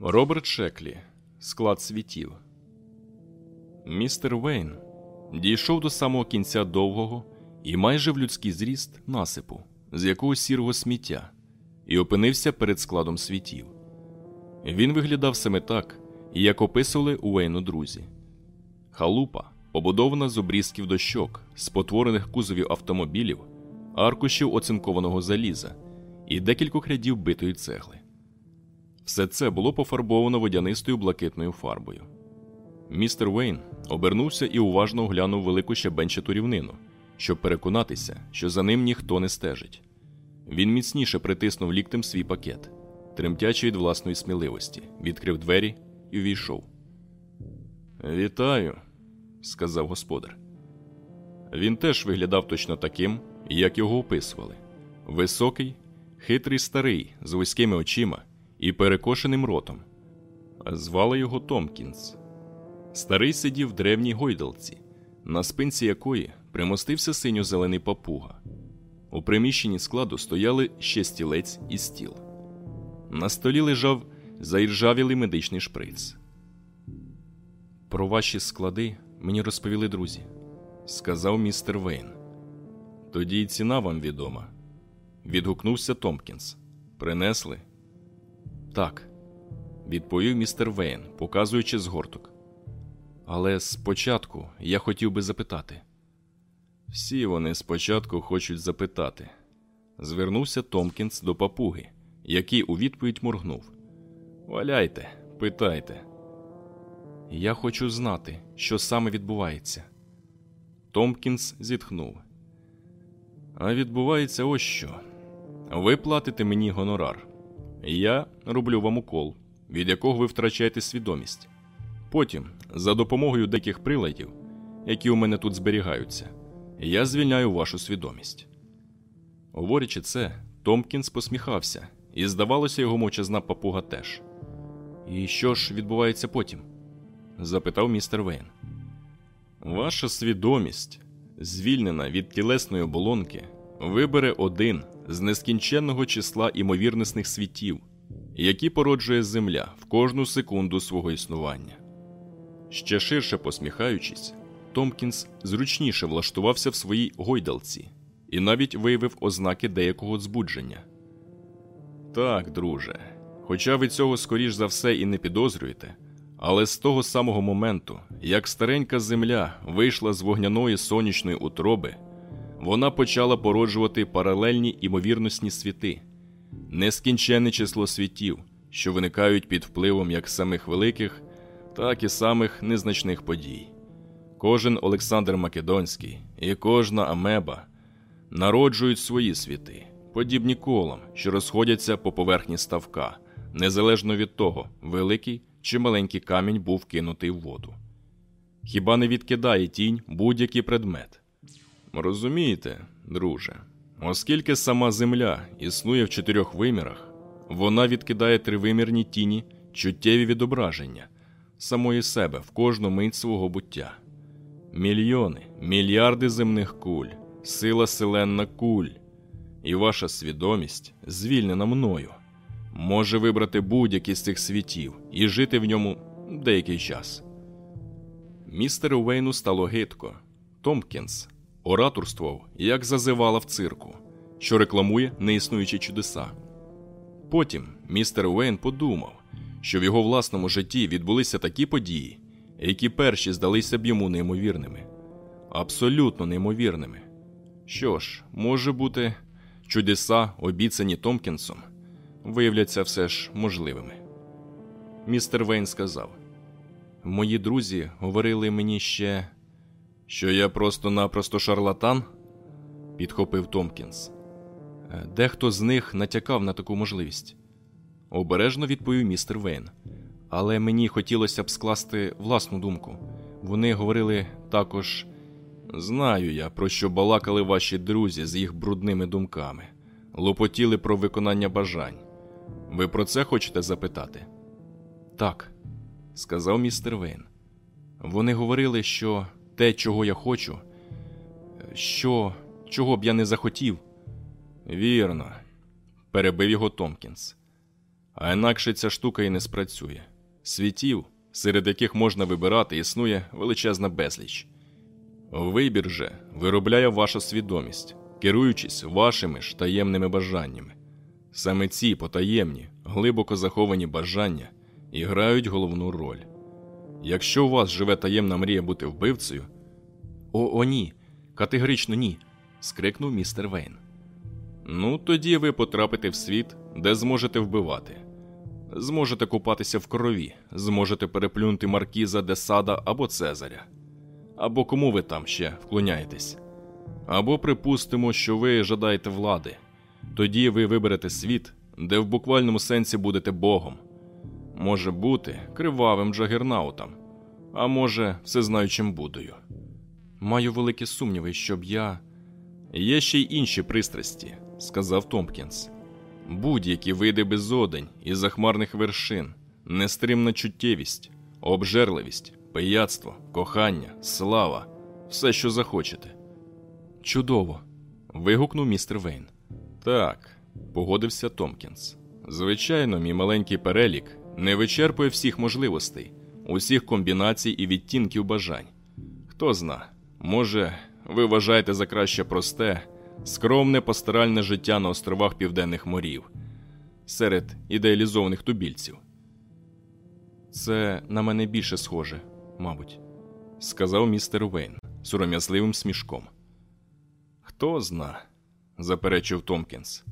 Роберт Шеклі. Склад світів. Містер Вейн дійшов до самого кінця довгого і майже в людський зріст насипу з якогось сірого сміття і опинився перед складом світів. Він виглядав саме так, як описували у Вейну друзі. Халупа, побудована з обрізків дощок, спотворених кузовів автомобілів, аркушів оцинкованого заліза і декількох рядів битої цегли. Все це було пофарбовано водянистою блакитною фарбою. Містер Вейн обернувся і уважно оглянув велику щебенчату рівнину, щоб переконатися, що за ним ніхто не стежить. Він міцніше притиснув ліктем свій пакет, тремтячи від власної сміливості, відкрив двері і увійшов. Вітаю, сказав господар. Він теж виглядав точно таким, як його описували: високий, хитрий старий, з вузькими очима і перекошеним ротом. Звали його Томкінс. Старий сидів в древній гойдалці, на спинці якої примостився синьо-зелений папуга. У приміщенні складу стояли ще стілець і стіл. На столі лежав заіржавілий медичний шприц. Про ваші склади мені розповіли друзі, сказав містер Вейн. Тоді й ціна вам відома. Відгукнувся Томпкінс. Принесли? Так, відповів містер Вейн, показуючи згорток. Але спочатку я хотів би запитати. Всі вони спочатку хочуть запитати. Звернувся Томкінс до папуги, який у відповідь моргнув. Валяйте, питайте. Я хочу знати, що саме відбувається. Томкінс зітхнув. А відбувається ось що. Ви платите мені гонорар. Я роблю вам укол, від якого ви втрачаєте свідомість. Потім, за допомогою деяких приладів, які у мене тут зберігаються, я звільняю вашу свідомість. Говорячи це, Томкінс посміхався, і, здавалося, його мовчазна папуга теж. І що ж відбувається потім? запитав містер Вейн. Ваша свідомість, звільнена від тілесної оболонки, вибере один з нескінченного числа імовірнісних світів, які породжує Земля в кожну секунду свого існування. Ще ширше посміхаючись, Томкінс зручніше влаштувався в своїй гойдалці і навіть виявив ознаки деякого збудження. Так, друже, хоча ви цього скоріш за все і не підозрюєте, але з того самого моменту, як старенька земля вийшла з вогняної сонячної утроби, вона почала породжувати паралельні імовірностні світи, нескінченне число світів, що виникають під впливом як самих великих, так і самих незначних подій. Кожен Олександр Македонський і кожна Амеба народжують свої світи, подібні колам, що розходяться по поверхні ставка, незалежно від того, великий чи маленький камінь був кинутий в воду. Хіба не відкидає тінь будь-який предмет? Розумієте, друже, оскільки сама Земля існує в чотирьох вимірах, вона відкидає тривимірні тіні, чуттєві відображення самої себе в кожну мить свого буття. Мільйони, мільярди земних куль, сила селенна куль, і ваша свідомість, звільнена мною, може вибрати будь-який з цих світів і жити в ньому деякий час. Містеру Вейну стало гидко. Томкінс ораторствував, як зазивала в цирку, що рекламує неіснуючі чудеса. Потім містер Уейн подумав, що в його власному житті відбулися такі події, які перші здалися б йому неймовірними, абсолютно неймовірними. Що ж, може бути, чудеса, обіцяні Томкінсом, виявляться все ж можливими. Містер Вейн сказав: Мої друзі говорили мені ще, що я просто-напросто шарлатан, підхопив Томкінс. Дехто з них натякав на таку можливість. Обережно відповів містер Вейн. Але мені хотілося б скласти власну думку. Вони говорили також: знаю я, про що балакали ваші друзі з їх брудними думками, лопотіли про виконання бажань. Ви про це хочете запитати? Так, сказав містер Вейн. Вони говорили, що те, чого я хочу, що, чого б я не захотів. Вірно, перебив його Томкінс. А інакше ця штука і не спрацює. Світів, серед яких можна вибирати, існує величезна безліч. Вибір же виробляє ваша свідомість, керуючись вашими ж таємними бажаннями. Саме ці потаємні, глибоко заховані бажання і грають головну роль. Якщо у вас живе таємна мрія бути вбивцею, о, о, ні, категорично ні. скрикнув містер Вейн. Ну, тоді ви потрапите в світ, де зможете вбивати. Зможете купатися в крові, зможете переплюнути маркіза Десада або Цезаря. Або кому ви там ще вклоняєтесь. Або припустимо, що ви жадаєте влади. Тоді ви виберете світ, де в буквальному сенсі будете Богом. Може бути кривавим джагернаутом, а може, всезнаючим Будою. Маю великі сумніви, щоб я. Є ще й інші пристрасті, сказав Томпкінс. Будь-які види безодень і захмарних вершин, нестримна чуттєвість, обжерливість, пияцтво, кохання, слава, все, що захочете. Чудово. вигукнув містер Вейн. Так, погодився Томкінс. Звичайно, мій маленький перелік не вичерпує всіх можливостей, усіх комбінацій і відтінків бажань. Хто зна, може, ви вважаєте за краще просте, скромне постаральне життя на островах Південних морів серед ідеалізованих тубільців. Це на мене більше схоже, мабуть, сказав містер Вейн сором'язливим смішком. Хто зна, заперечив Томкінс.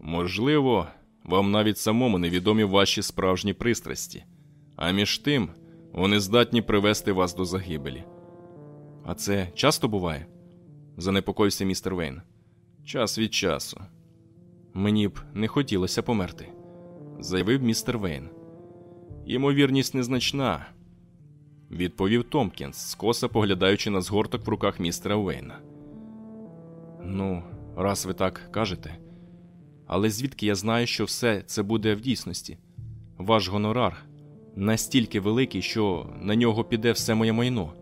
Можливо, вам навіть самому невідомі ваші справжні пристрасті, а між тим вони здатні привести вас до загибелі. А це часто буває? занепокоївся містер Вейн. Час від часу. Мені б не хотілося померти, заявив містер Вейн. Ймовірність незначна, відповів Томкінс, скоса поглядаючи на згорток в руках містера Вейна. Ну, раз ви так кажете. Але звідки я знаю, що все це буде в дійсності? Ваш гонорар настільки великий, що на нього піде все моє майно.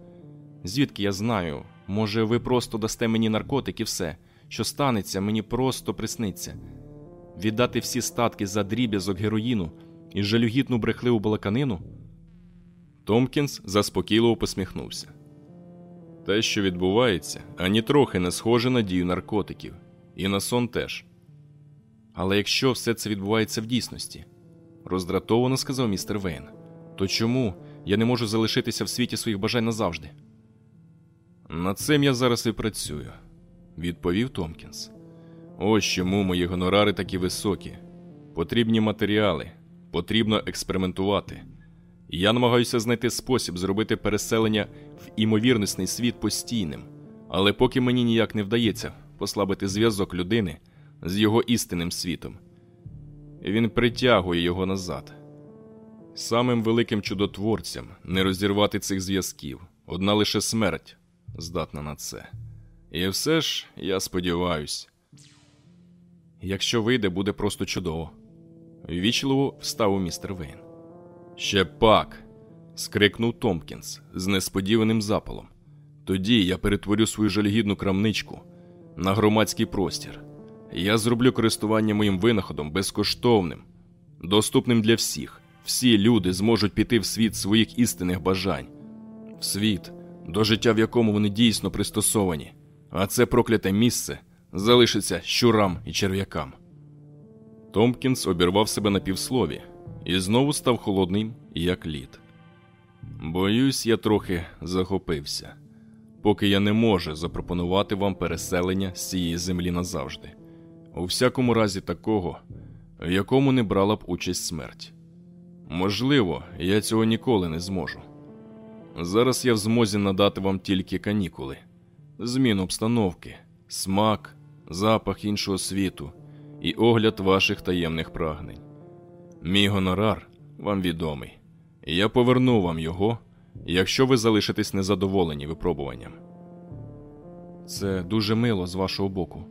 Звідки я знаю, може, ви просто дасте мені наркотик і все, що станеться, мені просто присниться. Віддати всі статки за дріб'язок героїну і жалюгідну брехливу балаканину? Томкінс заспокійливо посміхнувся. Те, що відбувається, ані трохи не схоже на дію наркотиків, і на сон теж. Але якщо все це відбувається в дійсності, роздратовано сказав містер Вейн, то чому я не можу залишитися в світі своїх бажань назавжди? Над цим я зараз і працюю, відповів Томкінс. Ось чому мої гонорари такі високі. Потрібні матеріали, потрібно експериментувати. Я намагаюся знайти спосіб зробити переселення в імовірнісний світ постійним, але поки мені ніяк не вдається послабити зв'язок людини з його істинним світом, він притягує його назад. Самим великим чудотворцям не розірвати цих зв'язків, одна лише смерть здатна на це. І все ж я сподіваюсь, якщо вийде, буде просто чудово. Ввічливо встав містер Вейн. Ще пак. скрикнув Томкінс з несподіваним запалом. Тоді я перетворю свою жалюгідну крамничку на громадський простір. Я зроблю користування моїм винаходом безкоштовним, доступним для всіх. Всі люди зможуть піти в світ своїх істинних бажань, в світ, до життя, в якому вони дійсно пристосовані, а це прокляте місце залишиться щурам і черв'якам. Томкінс обірвав себе на півслові і знову став холодним, як лід. Боюсь, я трохи захопився, поки я не можу запропонувати вам переселення з цієї землі назавжди, у всякому разі такого, в якому не брала б участь смерть. Можливо, я цього ніколи не зможу. Зараз я в змозі надати вам тільки канікули, зміну обстановки, смак, запах іншого світу і огляд ваших таємних прагнень. Мій гонорар вам відомий, і я поверну вам його, якщо ви залишитесь незадоволені випробуванням. Це дуже мило з вашого боку,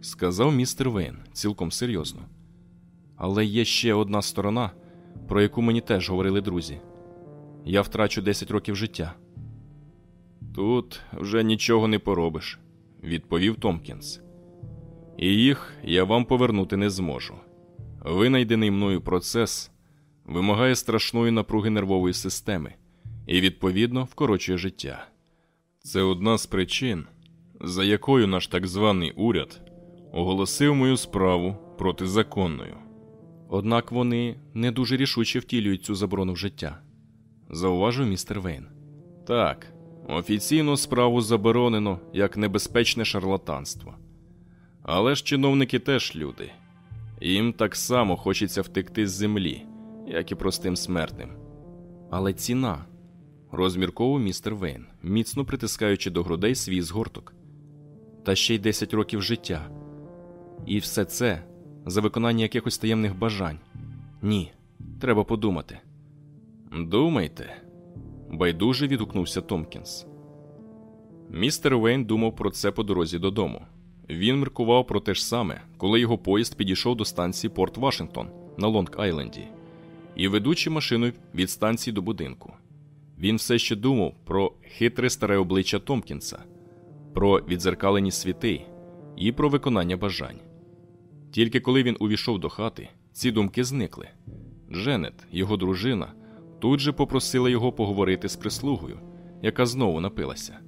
сказав містер Вейн цілком серйозно. Але є ще одна сторона, про яку мені теж говорили друзі. я втрачу 10 років життя. Тут вже нічого не поробиш, відповів Томкінс. І їх я вам повернути не зможу. Винайдений мною процес вимагає страшної напруги нервової системи і, відповідно, вкорочує життя. Це одна з причин, за якою наш так званий уряд оголосив мою справу протизаконною. Однак вони не дуже рішуче втілюють цю заборону в життя, зауважив містер Вейн. Так, офіційно справу заборонено як небезпечне шарлатанство. Але ж чиновники теж люди, їм так само хочеться втекти з землі, як і простим смертним. Але ціна, розмірковував містер Вейн, міцно притискаючи до грудей свій згорток. Та ще й 10 років життя. І все це за виконання якихось таємних бажань. Ні, треба подумати. Думайте, байдуже відгукнувся Томкінс. Містер Вейн думав про це по дорозі додому. Він міркував про те ж саме, коли його поїзд підійшов до станції Порт Вашингтон на Лонг Айленді, і ведучи машиною від станції до будинку. Він все ще думав про хитре старе обличчя Томкінса, про відзеркалені світи і про виконання бажань. Тільки коли він увійшов до хати, ці думки зникли. Дженет, його дружина, тут же попросила його поговорити з прислугою, яка знову напилася.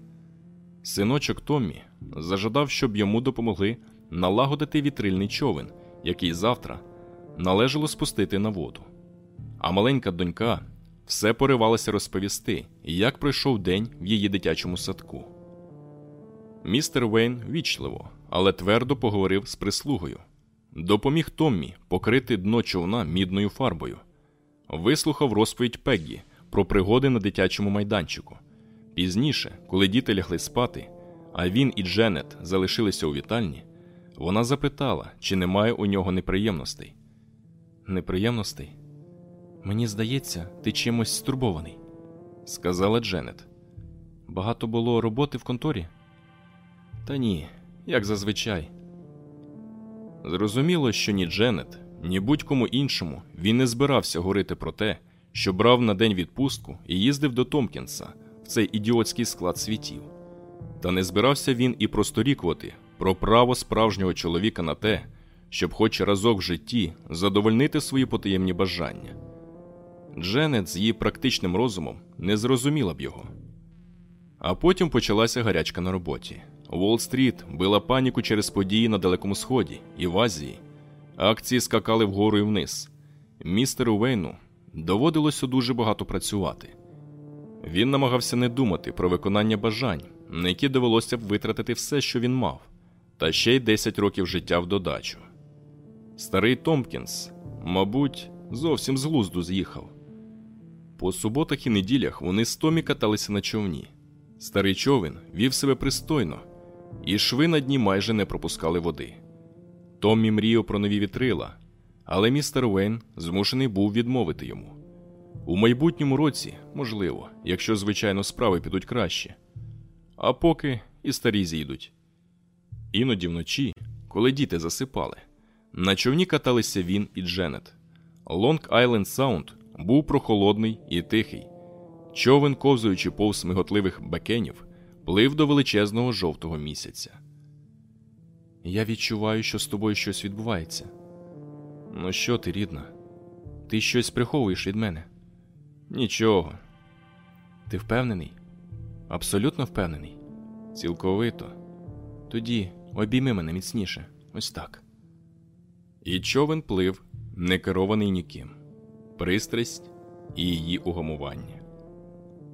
Синочок Томмі зажадав, щоб йому допомогли налагодити вітрильний човен, який завтра належало спустити на воду. А маленька донька все поривалася розповісти, як пройшов день в її дитячому садку. Містер Вейн вічливо, але твердо поговорив з прислугою. Допоміг Томмі покрити дно човна мідною фарбою, вислухав розповідь Пеггі про пригоди на дитячому майданчику. Пізніше, коли діти лягли спати, а він і Дженет залишилися у вітальні, вона запитала, чи немає у нього неприємностей. Неприємностей? Мені здається, ти чимось стурбований, сказала Дженет. Багато було роботи в конторі? Та ні, як зазвичай. Зрозуміло, що ні Дженет, ні будь-кому іншому він не збирався говорити про те, що брав на день відпустку і їздив до Томкінса в цей ідіотський склад світів. Та не збирався він і просторікувати про право справжнього чоловіка на те, щоб хоч разок в житті задовольнити свої потаємні бажання. Дженет з її практичним розумом не зрозуміла б його. А потім почалася гарячка на роботі. Уолл-стріт била паніку через події на Далекому Сході і в Азії. Акції скакали вгору і вниз. Містеру Вейну доводилося дуже багато працювати. Він намагався не думати про виконання бажань, на які довелося б витратити все, що він мав, та ще й 10 років життя в додачу. Старий Томпкінс, мабуть, зовсім з глузду з'їхав. По суботах і неділях вони з Томі каталися на човні. Старий човен вів себе пристойно, і шви на дні майже не пропускали води. Томмі мріяв про нові вітрила, але містер Уейн змушений був відмовити йому. У майбутньому році, можливо, якщо, звичайно, справи підуть краще, а поки і старі зійдуть. Іноді вночі, коли діти засипали, на човні каталися він і Дженет. Лонг Айленд Саунд був прохолодний і тихий. Човен, ковзуючи повз миготливих бекенів, плив до величезного жовтого місяця. Я відчуваю, що з тобою щось відбувається. Ну, що ти, рідна? Ти щось приховуєш від мене? Нічого. Ти впевнений? Абсолютно впевнений? Цілковито. Тоді обійми мене міцніше, ось так. І човен плив, не керований ніким, пристрасть і її угамування.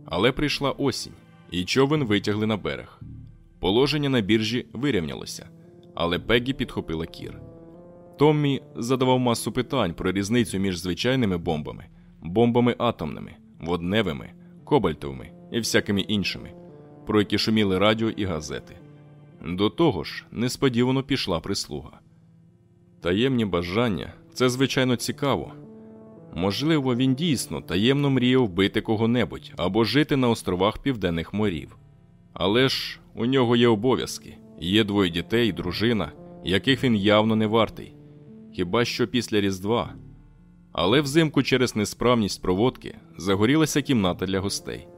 Але прийшла осінь, і човен витягли на берег. Положення на біржі вирівнялося, але Пеггі підхопила кір. Томмі задавав масу питань про різницю між звичайними бомбами, бомбами атомними, водневими, кобальтовими і всякими іншими, про які шуміли радіо і газети. До того ж, несподівано пішла прислуга. Таємні бажання це звичайно цікаво. Можливо, він дійсно таємно мріяв вбити кого-небудь або жити на островах Південних морів. Але ж у нього є обов'язки, є двоє дітей, дружина, яких він явно не вартий. Хіба що після Різдва. Але взимку через несправність проводки загорілася кімната для гостей.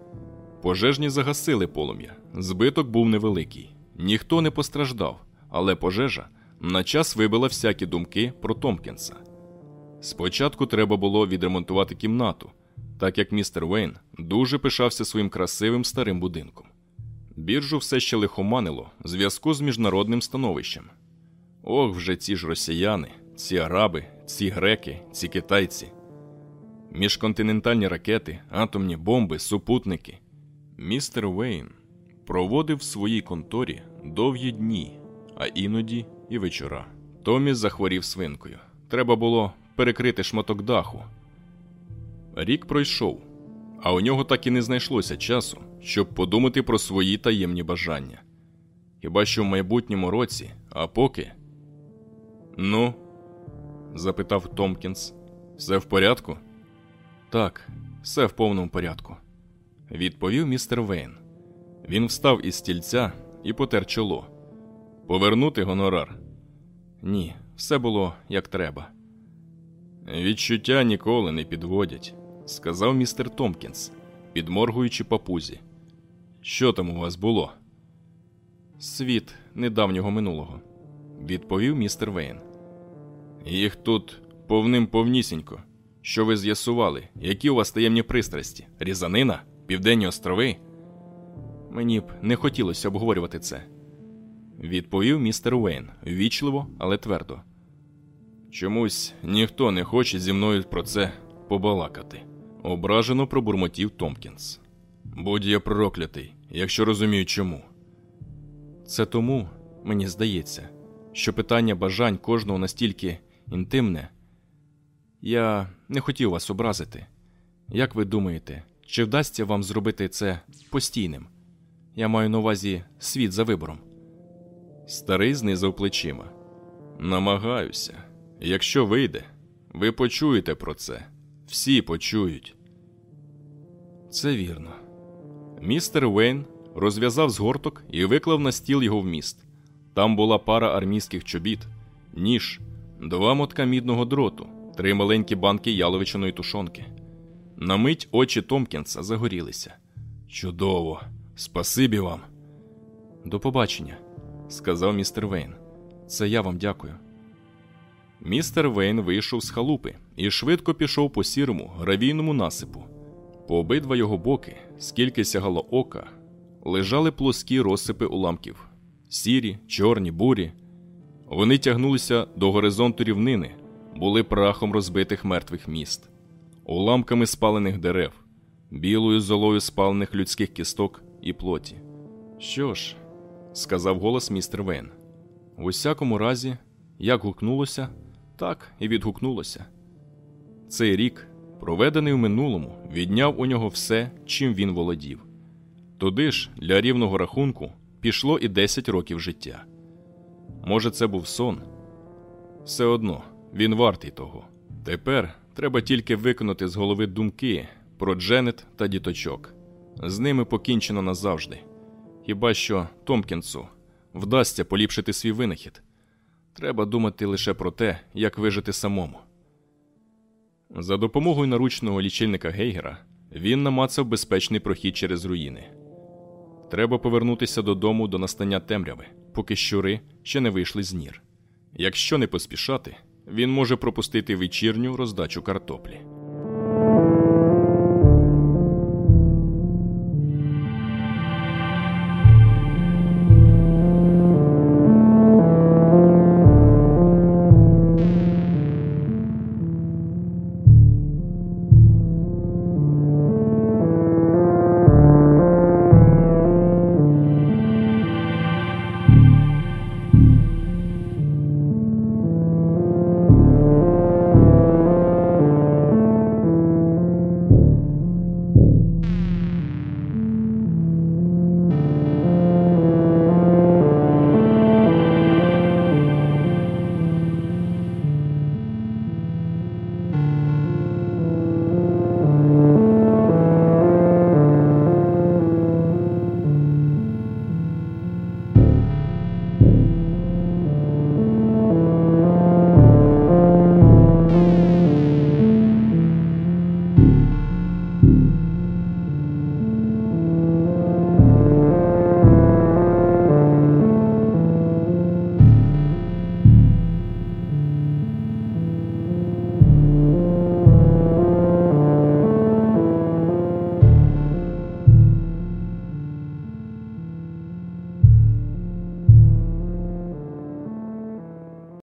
Пожежні загасили полум'я. Збиток був невеликий. Ніхто не постраждав, але пожежа на час вибила всякі думки про Томпкінса. Спочатку треба було відремонтувати кімнату, так як містер Вейн дуже пишався своїм красивим старим будинком. Біржу все ще лихоманило в зв'язку з міжнародним становищем. Ох, вже ці ж росіяни, ці араби, ці греки, ці китайці. Міжконтинентальні ракети, атомні бомби, супутники. Містер Вейн проводив в своїй конторі довгі дні, а іноді і вечора. Томі захворів свинкою. Треба було перекрити шматок даху. Рік пройшов, а у нього так і не знайшлося часу, щоб подумати про свої таємні бажання. Хіба що в майбутньому році, а поки. Ну, запитав Томкінс, все в порядку? Так, все в повному порядку, відповів містер Вейн. Він встав із стільця і потер чоло. Повернути гонорар? Ні, все було як треба. Відчуття ніколи не підводять, сказав містер Томкінс, підморгуючи папузі. Що там у вас було? Світ недавнього минулого, відповів містер Вейн. Їх тут повним повнісінько. Що ви з'ясували? Які у вас таємні пристрасті? Різанина? Південні острови? Мені б не хотілося обговорювати це, відповів містер Уейн ввічливо, але твердо. Чомусь ніхто не хоче зі мною про це побалакати, ображено пробурмотів Томпкінс. Будь я проклятий, якщо розумію чому. Це тому, мені здається, що питання бажань кожного настільки інтимне. Я не хотів вас образити. Як ви думаєте, чи вдасться вам зробити це постійним? Я маю на увазі світ за вибором. Старий знизав плечима. Намагаюся. Якщо вийде, ви почуєте про це. Всі почують. Це вірно. Містер Вейн розв'язав згорток і виклав на стіл його вміст. Там була пара армійських чобіт, ніж, два мотка мідного дроту, три маленькі банки яловичиної тушонки. На мить очі Томкінса загорілися. Чудово! Спасибі вам. До побачення, сказав містер Вейн. Це я вам дякую. Містер Вейн вийшов з халупи і швидко пішов по сірому гравійному насипу. По обидва його боки, скільки сягало ока, лежали плоскі розсипи уламків сірі, чорні, бурі. Вони тягнулися до горизонту рівнини, були прахом розбитих мертвих міст, уламками спалених дерев, білою золою спалених людських кісток і плоті. Що ж, сказав голос містер Вейн. В усякому разі, як гукнулося, так і відгукнулося. Цей рік, проведений в минулому, відняв у нього все, чим він володів. Туди ж, для рівного рахунку, пішло і 10 років життя. Може, це був сон? Все одно, він вартий того. Тепер треба тільки виконати з голови думки про Дженет та діточок. З ними покінчено назавжди. Хіба що Томкінсу вдасться поліпшити свій винахід. Треба думати лише про те, як вижити самому. За допомогою наручного лічильника Гейгера він намацав безпечний прохід через руїни. Треба повернутися додому до настання темряви, поки щури ще не вийшли з нір. Якщо не поспішати, він може пропустити вечірню роздачу картоплі.